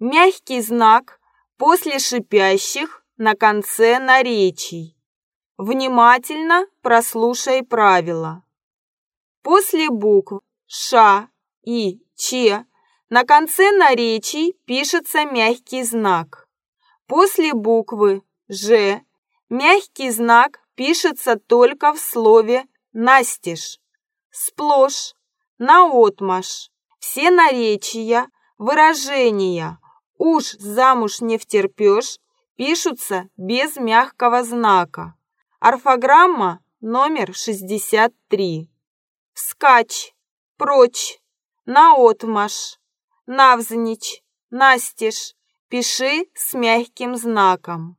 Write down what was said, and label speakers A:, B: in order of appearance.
A: Мягкий знак после шипящих на конце наречий. Внимательно прослушай правила. После букв «ш» и «ч» на конце наречий пишется мягкий знак. После буквы «ж» мягкий знак пишется только в слове «настежь», «сплошь», «наотмашь». Все наречия, выражения «уж замуж не втерпешь» пишутся без мягкого знака. Орфограмма номер 63. Вскачь, прочь, наотмашь, навзничь, настежь. Пиши с мягким знаком.